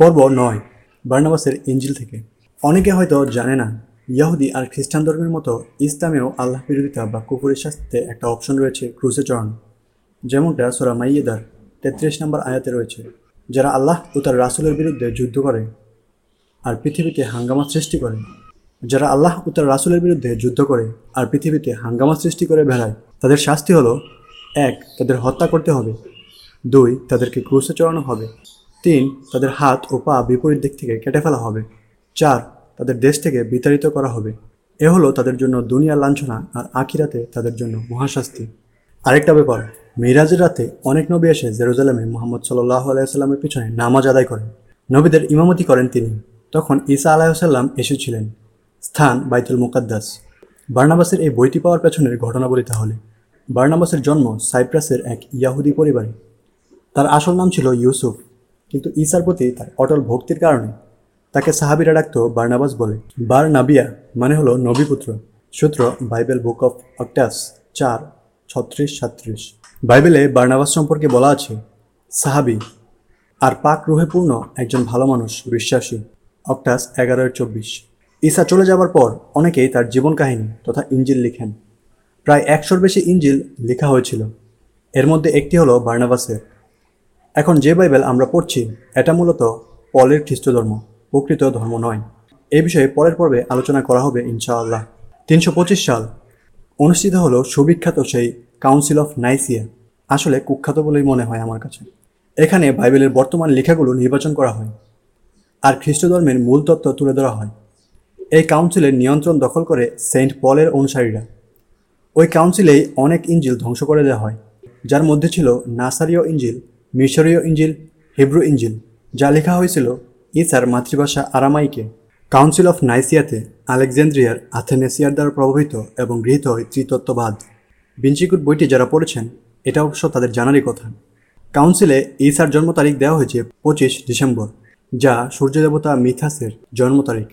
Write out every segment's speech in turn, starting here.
পর্ব নয়, বার্নাবাসের ইঞ্জিল থেকে। অনেকে হয়তো জানে না ইয়াহুদি আর খ্রিস্টান ধর্মের মতো ইসলামেও আল্লাহ বিরোধিতা বা কুকুরের শাস্তিতে একটা অপশন রয়েছে ক্রুজে চড়ানো যেমনটা সোরা মাইয়েদার তেত্রিশ নম্বর আয়াতে রয়েছে, যারা আল্লাহ ও তার রাসুলের বিরুদ্ধে যুদ্ধ করে আর পৃথিবীতে হাঙ্গামা সৃষ্টি করে। যারা আল্লাহ ও তার রাসুলের বিরুদ্ধে যুদ্ধ করে আর পৃথিবীতে হাঙ্গামা সৃষ্টি করে বেড়ায়, তাদের শাস্তি হলো, এক, তাদের হত্যা করতে হবে, দুই, তাদেরকে ক্রুশে চড়ানো হবে। তিন, তাদের হাত ও পা বিপরীত দিক থেকে কেটে ফেলা হবে। চার, তাদের দেশ থেকে বিতাড়িত করা হবে। এ হলো তাদের জন্য দুনিয়ার লাঞ্ছনা আর আখিরাতে তাদের জন্য মহাশাস্তি। আরেকটা ব্যাপার, মিরাজের রাতে অনেক নবী এসে জেরুজালেমে মোহাম্মদ সাল্লাহ আলাইসাল্লামের পিছনে নামাজ আদায় করেন। নবীদের ইমামতি করেন তিনি। তখন ঈসা আলাইসাল্লাম এসেছিলেন। স্থান বাইতুল মুকাদ্দাস। বার্নাবাসের এই বইটি পাওয়ার পেছনের ঘটনা বলি তাহলে। বার্নাবাসের জন্ম সাইপ্রাসের এক ইয়াহুদি পরিবারে। তার আসল নাম ছিল ইউসুফ। কিন্তু ঈসার প্রতি তার অটল ভক্তির কারণে তাকে সাহাবিরা ডাকত বার্নাবাস বলে। বার নাবিয়া মানে হলো নবীপুত্র। সূত্র বাইবেল বুক অফ অক্টাস চার, ছত্রিশ সাত্রিশ বাইবেলে বার্নাবাস সম্পর্কে বলা আছে, সাহাবি আর পাক রুহে পূর্ণ একজন ভালো মানুষ, বিশ্বাসী। অক্টাস এগারোর চব্বিশ। ঈসা চলে যাবার পর অনেকেই তার জীবন কাহিনী তথা ইঞ্জিল লিখেন। প্রায় একশোর বেশি ইঞ্জিল লেখা হয়েছিল। এর মধ্যে একটি হলো বার্নাবাসের। এখন যে বাইবেল আমরা পড়ছি, এটা মূলত পলের খ্রিস্ট ধর্ম প্রকৃত ধর্ম নয়। এ বিষয়ে পরের পর্বে আলোচনা করা হবে ইনশাআল্লাহ। তিনশো পঁচিশ সাল অনুষ্ঠিত হলো সুবিখ্যাত সেই কাউন্সিল অফ নাইসিয়া। আসলে কুখ্যাত বলেই মনে হয় আমার কাছে। এখানে বাইবেলের বর্তমান লেখাগুলো নির্বাচন করা হয় আর খ্রিস্ট ধর্মের মূল তত্ত্ব তুলে ধরা হয়। এই কাউন্সিলের নিয়ন্ত্রণ দখল করে সেন্ট পলের অনুসারীরা। ওই কাউন্সিলেই অনেক ইঞ্জিল ধ্বংস করে দেওয়া হয়, যার মধ্যে ছিল নাসারীয় ইঞ্জিল মিশরীয় ইঞ্জিল, হিব্রু ইঞ্জিল, যা লেখা হয়েছিল ইসার মাতৃভাষা আরামাইকে। কাউন্সিল অফ নাইসিয়াতে আলেকজান্দ্রিয়ার আথেনেসিয়ার দ্বারা প্রভাবিত এবং গৃহীত হয় ত্রিতত্ত্ববাদ। বিঞ্চিকুট বইটি যারা পড়েছেন, এটা অবশ্য তাদের জানারই কথা। কাউন্সিলে ইসার জন্ম তারিখ দেওয়া হয়েছে পঁচিশ ডিসেম্বর, যা সূর্যদেবতা মিথাসের জন্ম তারিখ।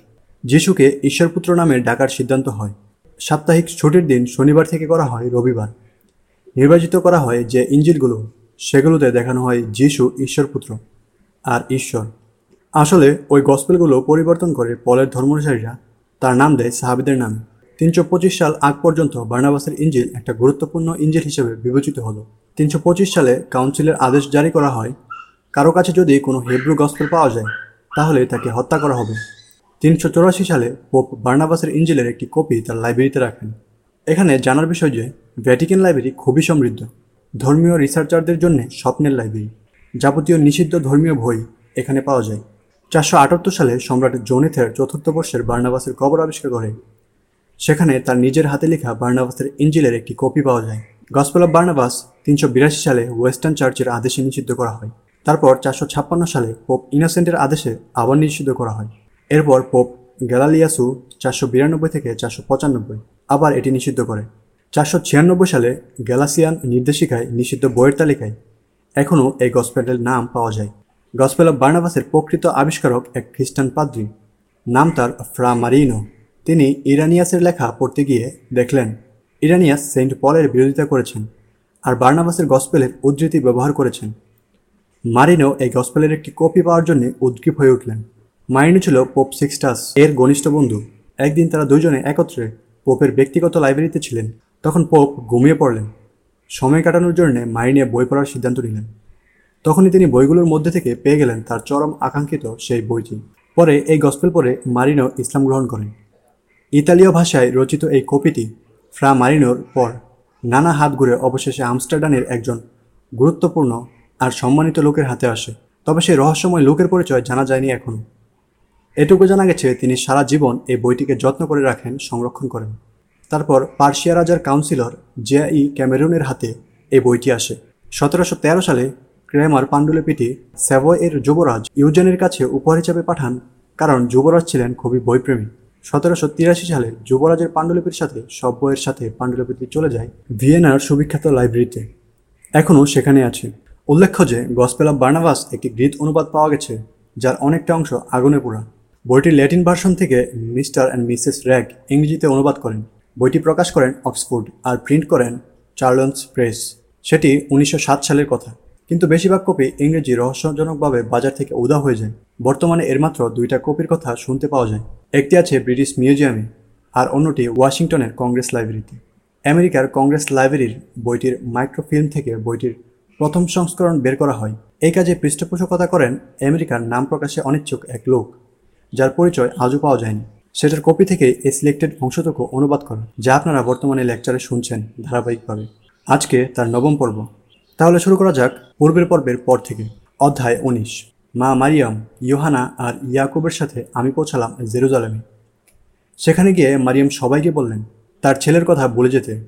যিশুকে ঈশ্বরপুত্র নামে ডাকার সিদ্ধান্ত হয়। সাপ্তাহিক ছুটির দিন শনিবার থেকে করা হয় রবিবার। নির্বাচিত করা হয় যে ইঞ্জিলগুলো সেগুলোতে দেখানো হয় যিশু ঈশ্বরপুত্র আর ঈশ্বর। আসলে ওই গসপেলগুলো পরিবর্তন করে পলের ধর্মানুসারীরা তার নাম দেয় সাহাবিদের নামে। তিনশো পঁচিশ সাল আগ পর্যন্ত বার্নাবাসের ইঞ্জিল একটা গুরুত্বপূর্ণ ইঞ্জিল হিসেবে বিবেচিত হলো। তিনশো পঁচিশ সালে কাউন্সিলের আদেশ জারি করা হয়, কারও কাছে যদি কোনো হেব্রু গসপেল পাওয়া যায়, তাহলে তাকে হত্যা করা হবে। তিনশো চৌরাশি সালে পোপ বার্নাবাসের ইঞ্জিলের একটি কপি তার লাইব্রেরিতে রাখেন। এখানে জানার বিষয় যে, ভ্যাটিকান লাইব্রেরি খুবই সমৃদ্ধ। ধর্মীয় রিসার্চারদের জন্য স্বপ্নের লাইব্রেরি যাবতীয় নিষিদ্ধ ধর্মীয় বই এখানে পাওয়া যায়। চারশো আটাত্তর সালে সম্রাট জোনেথের চতুর্থ বর্ষের বার্নাবাসের কবর আবিষ্কার করে। সেখানে তার নিজের হাতে লেখা বার্নাবাসের ইঞ্জিলের একটি কপি পাওয়া যায়। গসপেল অফ বার্নাবাস তিনশো বিরাশি সালে ওয়েস্টার্ন চার্চের আদেশে নিষিদ্ধ করা হয়। তারপর চারশো ছাপ্পান্ন সালে পোপ ইনোসেন্টের আদেশে আবার নিষিদ্ধ করা হয়। এরপর পোপ গ্যালালিয়াসু চারশো বিরানব্বই থেকে চারশো পঁচানব্বই আবার এটি নিষিদ্ধ করে। চারশো ছিয়ানব্বই সালে গ্যালাসিয়ান নির্দেশিকায় নিষিদ্ধ বইয়ের তালিকায় এখনও এই গসপেলের নাম পাওয়া যায়। গসপেল অফ বার্নাবাসের প্রকৃত আবিষ্কারক এক খ্রিস্টান পাদ্রী, নাম তার ফ্রা মারিনো। তিনি ইরানিয়াসের লেখা পড়তে গিয়ে দেখলেন, ইরানিয়াস সেন্ট পলের বিরোধিতা করেছেন আর বার্নাবাসের গসপেলের উদ্ধৃতি ব্যবহার করেছেন। মারিনো এই গসপেলের একটি কপি পাওয়ার জন্য উদ্গ্রীব হয়ে উঠলেন। মারিনো ছিল পোপ সিক্সটাস এর ঘনিষ্ঠ বন্ধু। একদিন তারা দুজনে একত্রে পোপের ব্যক্তিগত লাইব্রেরিতে ছিলেন। তখন পোপ ঘুমিয়ে পড়লেন। সময় কাটানোর জন্য মারিনিয়া বই পড়ার সিদ্ধান্ত নিলেন। তখনই তিনি বইগুলোর মধ্যে থেকে পেয়ে গেলেন তার চরম আকাঙ্ক্ষিত সেই বইটি। পরে এই গসপেল পরে মারিনো ইসলাম গ্রহণ করেন। ইতালীয় ভাষায় রচিত এই কপিটি ফ্রা মারিনোর পর নানা হাত ঘুরে অবশেষে আমস্টারডানের একজন গুরুত্বপূর্ণ আর সম্মানিত লোকের হাতে আসে। তবে সেই রহস্যময় লোকের পরিচয় জানা যায়নি এখনও এটুকু জানা গেছে, তিনি সারা জীবন এই বইটিকে যত্ন করে রাখেন, সংরক্ষণ করেন। তারপর পার্সিয়া রাজার কাউন্সিলর জিয়া ই ক্যামেরুনের হাতে এই বইটি আসে। সতেরোশো তেরো সালে ক্রেমার পাণ্ডুলিপিটি স্যাভয় এর যুবরাজ ইউজেনের কাছে উপহার হিসেবে পাঠান, কারণ যুবরাজ ছিলেন খুবই বইপ্রেমী। সতেরোশো তিরাশি সালে যুবরাজের পাণ্ডুলিপির সাথে সব বইয়ের সাথে পাণ্ডুলিপিটি চলে যায় ভিয়েনার সুবিখ্যাত লাইব্রেরিতে। এখনও সেখানে আছে। উল্লেখ্য যে গসপেল অফ বার্নাভাস একটি গ্রিত অনুবাদ পাওয়া গেছে, যার অনেকটা অংশ আগুনে পোড়া। বইটির ল্যাটিন ভার্সন থেকে মিস্টার অ্যান্ড মিসেস র্যাগ ইংরেজিতে অনুবাদ করেন। বইটি প্রকাশ করেন অক্সফোর্ড আর প্রিন্ট করেন চার্লন্স প্রেস। সেটি উনিশশো সাত সালের কথা। কিন্তু বেশিরভাগ কপি ইংরেজি রহস্যজনকভাবে বাজার থেকে উদা হয়ে যায়। বর্তমানে এর মাত্র দুইটা কপির কথা শুনতে পাওয়া যায়। একটি আছে ব্রিটিশ মিউজিয়ামে আর অন্যটি ওয়াশিংটনের কংগ্রেস লাইব্রেরিতে। আমেরিকার কংগ্রেস লাইব্রেরির বইটির মাইক্রোফিল্ম থেকে বইটির প্রথম সংস্করণ বের করা হয়। এই কাজে পৃষ্ঠপোষকতা করেন আমেরিকার নাম প্রকাশে অনিচ্ছুক এক লোক, যার পরিচয় আজও পাওয়া যায়নি। সেটার কপি থেকে এই সিলেক্টেড অংশটুকু অনুবাদ করা যা আপনারা বর্তমানে লেকচারে শুনছেন ধারাবাহিকভাবে। আজকে তার নবম পর্ব। তাহলে শুরু করা যাক পূর্বের পর্বের পর থেকে। অধ্যায় উনিশ। মা মারিয়াম, ইয়োহানা আর ইয়াকুবের সাথে আমি পৌঁছালাম জেরুজালেমে। সেখানে গিয়ে মারিয়াম সবাইকে বললেন, তার ছেলের কথা বলে যেতে।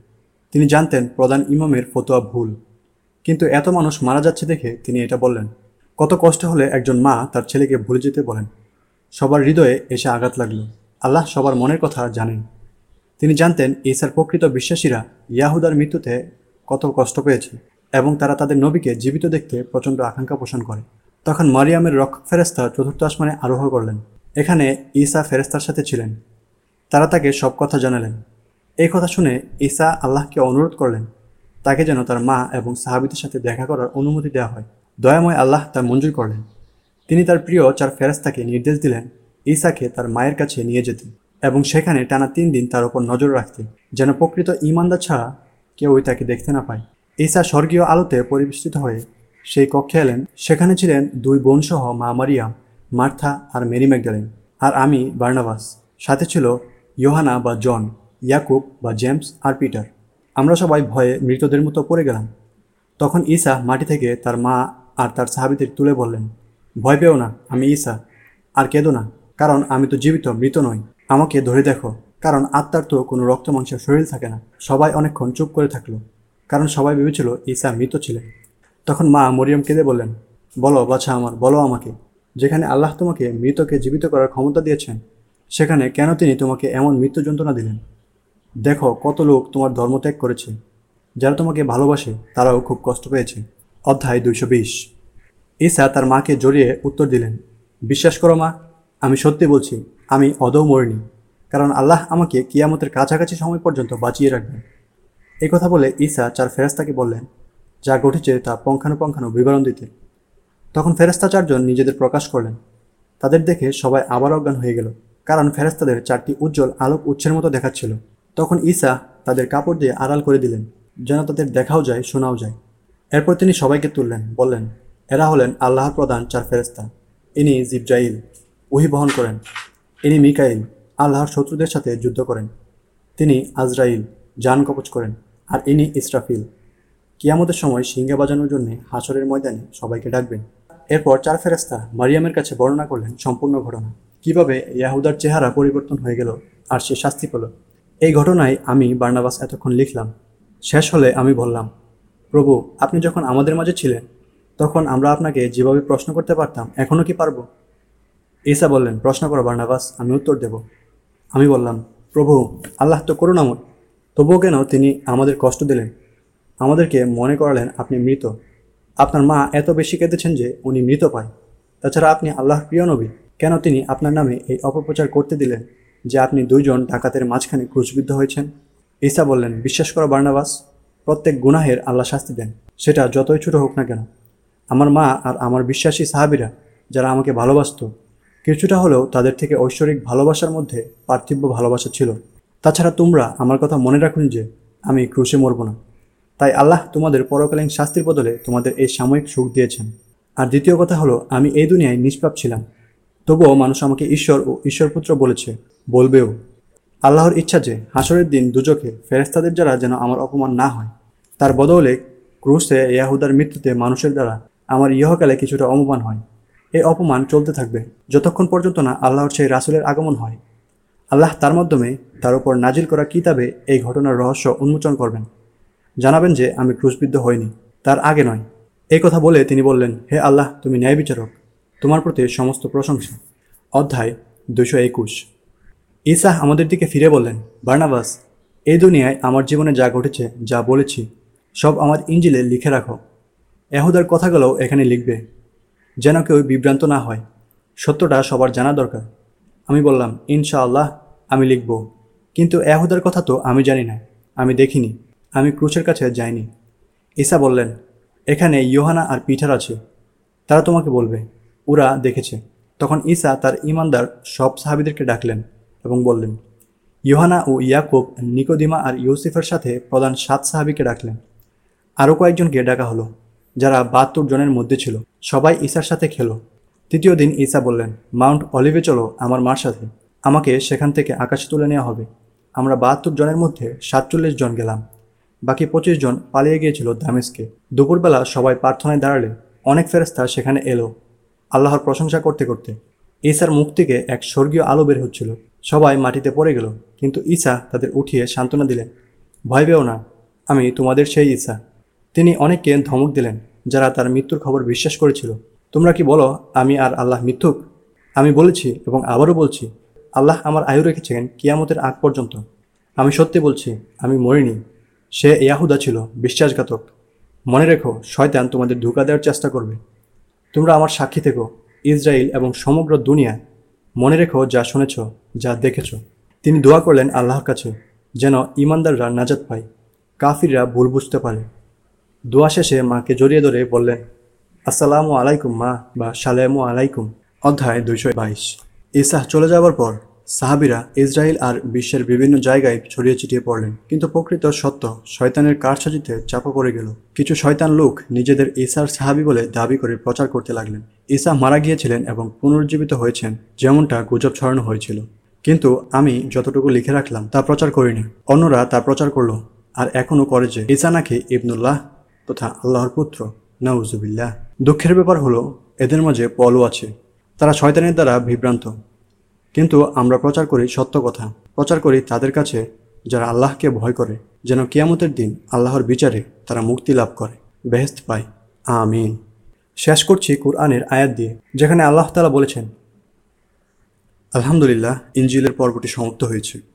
তিনি জানতেন প্রধান ইমামের ফতোয়া ভুল। কিন্তু এত মানুষ মারা যাচ্ছে দেখে তিনি এটা বললেন। কত কষ্ট হলে একজন মা তার ছেলেকে ভুলে যেতে বলেন। সবার হৃদয়ে এসে আঘাত লাগল। আল্লাহ সবার মনের কথা জানেন। তিনি জানতেন ঈসার প্রকৃত বিশ্বাসীরা ইয়াহুদার মৃত্যুতে কত কষ্ট পেয়েছে এবং তারা তাদের নবীকে জীবিত দেখতে প্রচণ্ড আকাঙ্ক্ষা পোষণ করে। তখন মারিয়ামের রক্ষক ফেরেস্তা চতুর্থ আসমানে আরোহ করলেন। এখানে ঈসা ফেরেস্তার সাথে ছিলেন। তারা তাকে সব কথা জানালেন। এই কথা শুনে ঈসা আল্লাহকে অনুরোধ করলেন, তাকে যেন তার মা এবং সাহাবিদের সাথে দেখা করার অনুমতি দেওয়া হয়। দয়াময় আল্লাহ তা মঞ্জুর করলেন। তিনি তার প্রিয় চার ফেরেস্তাকে নির্দেশ দিলেন ঈসাকে তার মায়ের কাছে নিয়ে যেতে এবং সেখানে টানা তিন দিন তার উপর নজর রাখতে যেন প্রকৃত ইমানদার ছাড়া কেউই তাকে দেখতে না পায়। ঈসা স্বর্গীয় আলোতে পরিবেষ্টিত হয়ে সেই কক্ষে এলেন। সেখানে ছিলেন দুই বোনসহ মা মারিয়াম, মার্থা আর মেরি ম্যাকডালেন আর আমি বার্নাবাস। সাথে ছিল ইয়োহানা বা জন, ইয়াকুব বা জেমস আর পিটার। আমরা সবাই ভয়ে মৃতদের মতো পড়ে গেলাম। তখন ঈসা মাটি থেকে তার মা আর তার সাহাবিদের তুলে বললেন, ভয় পেও না, আমি ঈসা, আর কেঁদো না। কারণ আমি তো জীবিত, মৃত নই। আমাকে ধরে দেখো, কারণ আত্মার তো কোনো রক্ত মাংসের শরীর থাকে না। সবাই অনেকক্ষণ চুপ করে থাকল, কারণ সবাই ভেবেছিল ঈসা মৃত ছিলেন। তখন মা মরিয়ম কেঁদে বললেন, বলো বাছা আমার, বলো আমাকে, যেখানে আল্লাহ তোমাকে মৃতকে জীবিত করার ক্ষমতা দিয়েছেন, সেখানে কেন তিনি তোমাকে এমন মৃত্যু যন্ত্রণা দিলেন? দেখো কত লোক তোমার ধর্মত্যাগ করেছে। যারা তোমাকে ভালোবাসে, তারাও খুব কষ্ট পেয়েছে। অধ্যায় দুইশো বিশ। ঈসা তার মাকে জড়িয়ে উত্তর দিলেন, বিশ্বাস করো মা আমি সত্যি বলছি, আমি অদৌ মরিনি, কারণ আল্লাহ আমাকে কিয়ামতের কাছাকাছি সময় পর্যন্ত বাঁচিয়ে রাখবেন। এই কথা বলে ঈসা চার ফেরাস্তাকে বললেন, যা ঘটেছে তা পঙ্খানুপঙ্খানু বিবরণ দিতে। তখন ফেরেস্তা চারজন নিজেদের প্রকাশ করলেন। তাদের দেখে সবাই আবার অজ্ঞান হয়ে গেল, কারণ ফেরেস্তাদের চারটি উজ্জ্বল আলোক উচ্ছের মতো দেখাচ্ছিল। তখন ঈসা তাদের কাপড় দিয়ে আড়াল করে দিলেন, যেন তাদের দেখাও যায়, শোনাও যায়। এরপর তিনি সবাইকে তুললেন, বললেন, এরা হলেন আল্লাহর প্রধান চার ফেরেস্তা ইনি জিবজাইল ওহি বহন করেন। ইনি মিকাইল, আল্লাহর শত্রুদের সাথে যুদ্ধ করেন। তিনি আজরাইল যান কবচ করেন, আর ইনি ইসরাফিল। কিয়ামতের সময় সিংহে বাজানোর জন্য হাসরের ময়দানে সবাইকে ডাকবেন। এরপর চার ফেরেস্তা মারিয়ামের কাছে বর্ণনা করলেন সম্পূর্ণ ঘটনা। কীভাবে ইয়াহুদার চেহারা পরিবর্তন হয়ে গেল আর সে শাস্তি পেল। এই ঘটনায় আমি বার্নাবাস এতক্ষণ লিখলাম। শেষ হলে আমি বললাম, প্রভু, আপনি যখন আমাদের মাঝে ছিলেন, তখন আমরা আপনাকে যেভাবে প্রশ্ন করতে পারতাম এখনও কি পারব? ঈসা বললেন, প্রশ্ন করো বার্নাবাস, আমি উত্তর দেব। আমি বললাম, প্রভু, আল্লাহ তো করুণাময়। তবুও কেন তিনি আমাদের কষ্ট দিলেন? আমাদেরকে মনে করালেন আপনি মৃত। আপনার মা এত বেশি কেঁদেছেন যে উনি মৃত পায়। তাছাড়া আপনি আল্লাহর প্রিয় নবী। কেন তিনি আপনার নামে এই অপপ্রচার করতে দিলেন যে আপনি দুইজন ডাকাতের মাঝখানে ক্রুশবিদ্ধ হয়েছেন? ঈসা বললেন, বিশ্বাস করা বার্নাবাস, প্রত্যেক গুনাহের আল্লাহ শাস্তি দেন। সেটা যতই ছোট হোক না কেন। আমার মা আর আমার বিশ্বাসী সাহাবিরা যারা আমাকে ভালোবাসত কিছুটা হলেও তাদের থেকে ঐশ্বরিক ভালোবাসার মধ্যে পার্থিব্য ভালোবাসা ছিল। তাছাড়া তোমরা আমার কথা মনে রাখুন যে, আমি ক্রুশে মরব না। তাই আল্লাহ তোমাদের পরকালীন শাস্তির বদলে তোমাদের এই সাময়িক সুখ দিয়েছেন। আর দ্বিতীয় কথা হলো, আমি এই দুনিয়ায় নিষ্পাপ ছিলাম। তবুও মানুষ আমাকে ঈশ্বর ও ঈশ্বরপুত্র বলেছে, বলবেও। আল্লাহর ইচ্ছা যে, হাসরের দিন দুজকে ফেরেস্তাদের দ্বারা যেন আমার অপমান না হয়। তার বদলে ক্রুশে ইয়াহুদার মৃত্যুতে মানুষের দ্বারা আমার ইহকালে কিছুটা অপমান হয়। এই অপমান চলতে থাকবে, যতক্ষণ পর্যন্ত না আল্লাহর সেই রাসুলের আগমন হয়। আল্লাহ তার মাধ্যমে তার উপর নাজিল করা কিতাবে এই ঘটনার রহস্য উন্মোচন করবেন। জানাবেন যে, আমি ক্রুশবিদ্ধ হইনি, তার আগে নয়। এই কথা বলে তিনি বললেন, হে আল্লাহ, তুমি ন্যায় বিচারক। তোমার প্রতি সমস্ত প্রশংসা। অধ্যায় দুশো একুশ। ইসাহ আমাদের দিকে ফিরে বললেন, বার্নাবাস, এই দুনিয়ায় আমার জীবনে যা ঘটেছে, যা বলেছি, সব আমার ইঞ্জিলে লিখে রাখো। এহুদার কথাগুলোও এখানে লিখবে। যেন কেউ বিভ্রান্ত না হয়। সত্যটা সবার জানা দরকার। আমি বললাম, ইনশাআল্লাহ, আমি লিখব। কিন্তু এহুদার কথা তো আমি জানি না, আমি দেখিনি, আমি ক্রুশের কাছে যাইনি। ঈসা বললেন, এখানে ইয়োহানা আর পিঠার আছে, তারা তোমাকে বলবে। ওরা দেখেছে। তখন ঈসা তার ইমানদার সব সাহাবিদেরকে ডাকলেন এবং বললেন, ইয়োহানা ও ইয়াকুব, নিকোদিমা আর ইউসিফের সাথে প্রধান সাত সাহাবিকে ডাকলেন। আরও কয়েকজনকে ডাকা হলো, যারা বাহাত্তর জনের মধ্যে ছিল। সবাই ঈসার সাথে খেলো। তৃতীয় দিন ঈসা বললেন, মাউন্ট অলিভে চলো আমার মার সাথে। আমাকে সেখান থেকে আকাশে তুলে নেওয়া হবে। আমরা বাহাত্তর জনের মধ্যে সাতচল্লিশ জন গেলাম। বাকি পঁচিশ জন পালিয়ে গিয়েছিল দামেস্কে। দুপুরবেলা সবাই প্রার্থনায় দাঁড়ালে অনেক ফেরেস্তা সেখানে এলো আল্লাহর প্রশংসা করতে করতে। ঈসার মুখ থেকে এক স্বর্গীয় আলো বের হচ্ছিল। সবাই মাটিতে পড়ে গেল, কিন্তু ঈসা তাদের উঠিয়ে সান্ত্বনা দিলেন, ভয় পেও না, আমি তোমাদের সেই ঈসা তিনি অনেককে ধমক দিলেন যারা তার মৃত্যুর খবর বিশ্বাস করেছিল। তোমরা কি বলো, আমি আর আল্লাহ মিথ্যুক? আমি বলেছি এবং আবারও বলছি, আল্লাহ আমার আয়ু রেখেছেন কিয়ামতের আগ পর্যন্ত। আমি সত্যি বলছি, আমি মরিনি। সে ইয়াহুদা ছিল, বিশ্বাসঘাতক। মনে রেখো, শয়তান তোমাদের ধোকা দেওয়ার চেষ্টা করবে। তোমরা আমার সাক্ষী থেকো, ইসরায়েল এবং সমগ্র দুনিয়া। মনে রেখো যা শুনেছ, যা দেখেছ। তিনি দোয়া করলেন আল্লাহর কাছে, যেন ইমানদাররা নাজাত পায়, কাফিররা ভুল বুঝতে পারে। দোয়া শেষে মাকে জড়িয়ে ধরে বললেন, আসসালামু আলাইকুম মা বা সালামু আলাইকুম অধ্যায় দুইশো বাইশ। ইসাহ চলে যাওয়ার পর সাহাবিরা ইসরায়েল আর বিশ্বের বিভিন্ন জায়গায় ছড়িয়ে ছিটিয়ে পড়লেন। কিন্তু প্রকৃত সত্য শয়তানের কারসাজিতে চাপা পড়ে গেল। কিছু শয়তান লোক নিজেদের ঈসার সাহাবি বলে দাবি করে প্রচার করতে লাগলেন। ঈসা মারা গিয়েছিলেন এবং পুনরুজ্জীবিত হয়েছেন, যেমনটা গুজব ছড়ানো হয়েছিল। কিন্তু আমি যতটুকু লিখে রাখলাম তা প্রচার করিনি। অন্যরা তা প্রচার করল, আর এখনও করে যে ঈসা নাকি ইবনুল্লাহ তথা আল্লাহর পুত্র, নাউজুবিল্লাহ। দুঃখের ব্যাপার হলো, এদের মাঝে পলও আছে। তারা শয়তানের দ্বারা বিভ্রান্ত। কিন্তু আমরা প্রচার করি সত্য কথা। প্রচার করি তাদের কাছে, যারা আল্লাহকে ভয় করে। যেন কিয়ামতের দিন আল্লাহর বিচারে তারা মুক্তি লাভ করে। বেহেস্ত পায় আমিন। শেষ করছি কুরআনের আয়াত দিয়ে, যেখানে আল্লাহ তালা বলেছেন, আলহামদুলিল্লাহ ইঞ্জিলের পর্বটি সমাপ্ত হয়েছে।